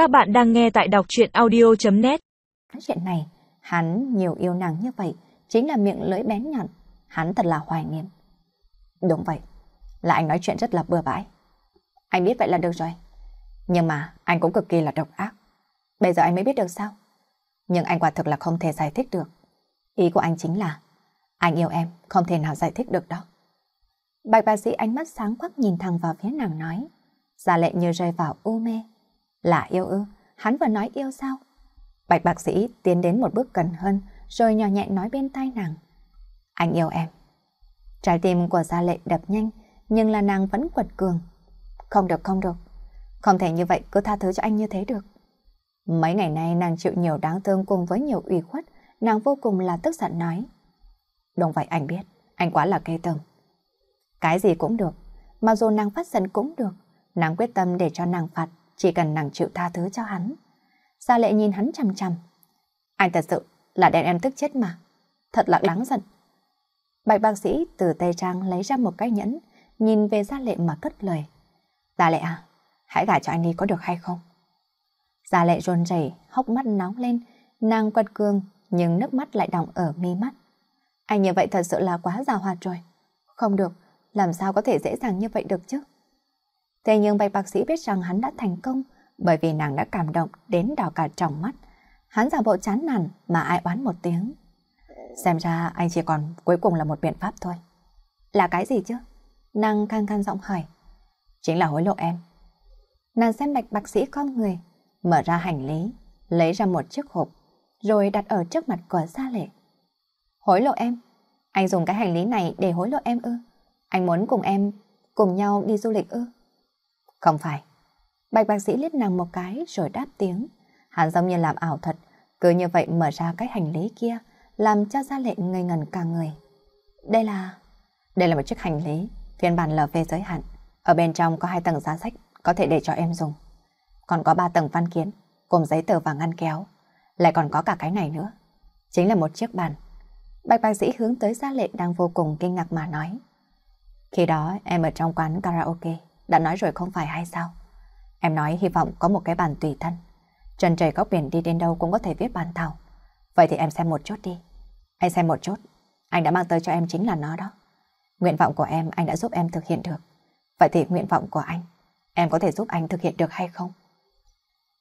Các bạn đang nghe tại đọc chuyện audio.net Chuyện này, hắn nhiều yêu nàng như vậy, chính là miệng lưỡi bén nhọn. Hắn thật là hoài niệm. Đúng vậy, là anh nói chuyện rất là bừa bãi. Anh biết vậy là được rồi. Nhưng mà anh cũng cực kỳ là độc ác. Bây giờ anh mới biết được sao? Nhưng anh quả thực là không thể giải thích được. Ý của anh chính là anh yêu em, không thể nào giải thích được đó Bạch bác sĩ ánh mắt sáng quắc nhìn thẳng vào phía nàng nói. giả lệ như rơi vào u mê. Là yêu ư? Hắn vừa nói yêu sao? Bạch bác sĩ tiến đến một bước gần hơn rồi nhỏ nhẹ nói bên tai nàng. Anh yêu em. Trái tim của Gia Lệ đập nhanh nhưng là nàng vẫn quật cường. Không được, không được. Không thể như vậy cứ tha thứ cho anh như thế được. Mấy ngày nay nàng chịu nhiều đáng thương cùng với nhiều ủy khuất, nàng vô cùng là tức giận nói. Đúng vậy anh biết, anh quá là kê tởm. Cái gì cũng được, mà dù nàng phát giận cũng được, nàng quyết tâm để cho nàng phạt, chỉ cần nàng chịu tha thứ cho hắn. Gia lệ nhìn hắn chằm chằm. Anh thật sự là đèn em tức chết mà, thật là đáng giận. Bạch bác sĩ từ tay trang lấy ra một cái nhẫn, nhìn về Gia lệ mà cất lời. Gia lệ à, hãy gả cho anh đi có được hay không? Gia lệ rôn rẩy, hốc mắt nóng lên, nàng quật cường nhưng nước mắt lại đọng ở mi mắt. Anh như vậy thật sự là quá già hoạt rồi. Không được, làm sao có thể dễ dàng như vậy được chứ? Thế nhưng bạch bác sĩ biết rằng hắn đã thành công bởi vì nàng đã cảm động đến đào cả tròng mắt. Hắn giả bộ chán nản mà ai oán một tiếng. Xem ra anh chỉ còn cuối cùng là một biện pháp thôi. Là cái gì chứ? Nàng khang khang giọng hỏi. Chính là hối lộ em. Nàng xem bạch bác sĩ con người, mở ra hành lý, lấy ra một chiếc hộp, rồi đặt ở trước mặt của Gia Lệ. Hối lộ em? Anh dùng cái hành lý này để hối lộ em ư? Anh muốn cùng em cùng nhau đi du lịch ư? Không phải. Bạch bác sĩ liếc nàng một cái rồi đáp tiếng. Hắn giống như làm ảo thật cứ như vậy mở ra cái hành lý kia, làm cho Gia Lệ ngây ngần cả người. Đây là... Đây là một chiếc hành lý, phiên bản LV giới hạn. Ở bên trong có hai tầng giá sách, có thể để cho em dùng. Còn có ba tầng văn kiến, cùng giấy tờ và ngăn kéo. Lại còn có cả cái này nữa. Chính là một chiếc bàn. Bạch bác sĩ hướng tới Gia Lệ đang vô cùng kinh ngạc mà nói. Khi đó em ở trong quán karaoke, đã nói rồi không phải hay sao? Em nói hy vọng có một cái bàn tùy thân. Trần trời góc biển đi đến đâu cũng có thể viết bàn thảo. Vậy thì em xem một chút đi. Anh xem một chút. Anh đã mang tới cho em chính là nó đó. Nguyện vọng của em anh đã giúp em thực hiện được. Vậy thì nguyện vọng của anh, em có thể giúp anh thực hiện được hay không?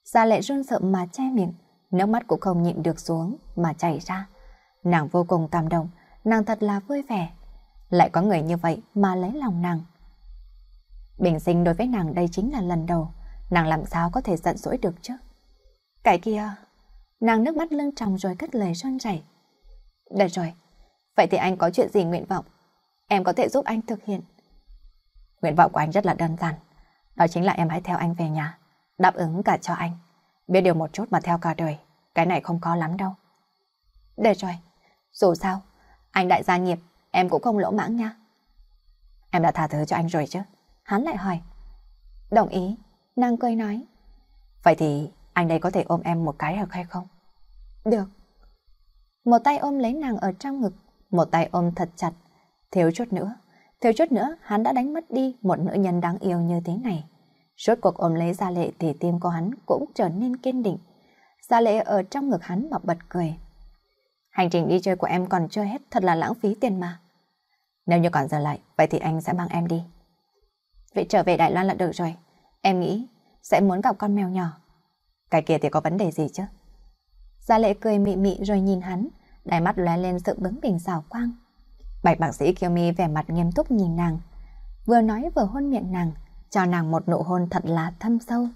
Gia lệ run sợ mà che miệng, nước mắt cũng không nhịn được xuống mà chảy ra. Nàng vô cùng cảm động, nàng thật là vui vẻ. Lại có người như vậy mà lấy lòng nàng. Bình sinh đối với nàng đây chính là lần đầu, nàng làm sao có thể giận dỗi được chứ? Cái kia, nàng nước mắt lưng tròng rồi cất lời son rẩy. Được rồi, vậy thì anh có chuyện gì nguyện vọng? Em có thể giúp anh thực hiện. Nguyện vọng của anh rất là đơn giản, đó chính là em hãy theo anh về nhà, đáp ứng cả cho anh. Biết điều một chút mà theo cả đời, cái này không có lắm đâu. Được rồi, dù sao, anh đại gia nghiệp, em cũng không lỗ mãng nha. Em đã tha thứ cho anh rồi chứ? Hắn lại hỏi. Đồng ý, nàng cười nói. Vậy thì anh đây có thể ôm em một cái được hay không? Được. Một tay ôm lấy nàng ở trong ngực, một tay ôm thật chặt. Thiếu chút nữa, thiếu chút nữa hắn đã đánh mất đi một nữ nhân đáng yêu như thế này. Suốt cuộc ôm lấy Gia Lệ thì tim của hắn cũng trở nên kiên định. Gia Lệ ở trong ngực hắn mà bật cười. Hành trình đi chơi của em còn chưa hết thật là lãng phí tiền mà. Nếu như còn giờ lại, vậy thì anh sẽ mang em đi. Vậy trở về Đài Loan là được rồi. Em nghĩ sẽ muốn gặp con mèo nhỏ. Cái kia thì có vấn đề gì chứ? Gia lệ cười mị mị rồi nhìn hắn, đáy mắt lóe lên sự bướng bỉnh xảo quang. Bạch bác sĩ Kiyomi vẻ mặt nghiêm túc nhìn nàng, vừa nói vừa hôn miệng nàng, cho nàng một nụ hôn thật là thâm sâu.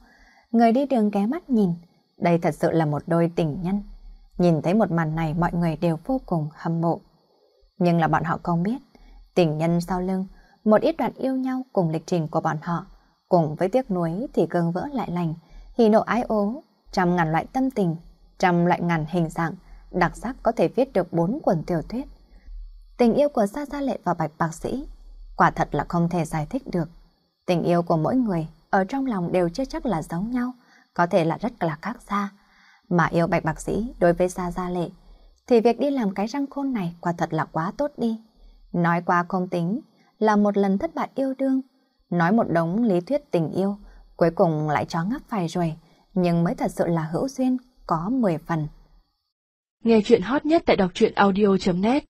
Người đi đường ghé mắt nhìn, đây thật sự là một đôi tình nhân. Nhìn thấy một màn này mọi người đều vô cùng hâm mộ. Nhưng là bọn họ không biết, tình nhân sau lưng, một ít đoạn yêu nhau cùng lịch trình của bọn họ, cùng với tiếc nuối thì cơn vỡ lại lành, hỉ nộ ái ố, trăm ngàn loại tâm tình, trăm loại ngàn hình dạng, đặc sắc có thể viết được bốn quần tiểu thuyết. Tình yêu của Sa Sa Lệ và Bạch Bác Sĩ quả thật là không thể giải thích được. Tình yêu của mỗi người ở trong lòng đều chưa chắc là giống nhau, có thể là rất là khác xa. Mà yêu Bạch Bác Sĩ đối với Sa Sa Lệ thì việc đi làm cái răng khôn này quả thật là quá tốt đi. Nói qua không tính là một lần thất bại yêu đương, nói một đống lý thuyết tình yêu, cuối cùng lại chó ngáp phải rồi, nhưng mới thật sự là hữu duyên, có 10 phần. Nghe chuyện hot nhất tại đọc truyện audio.net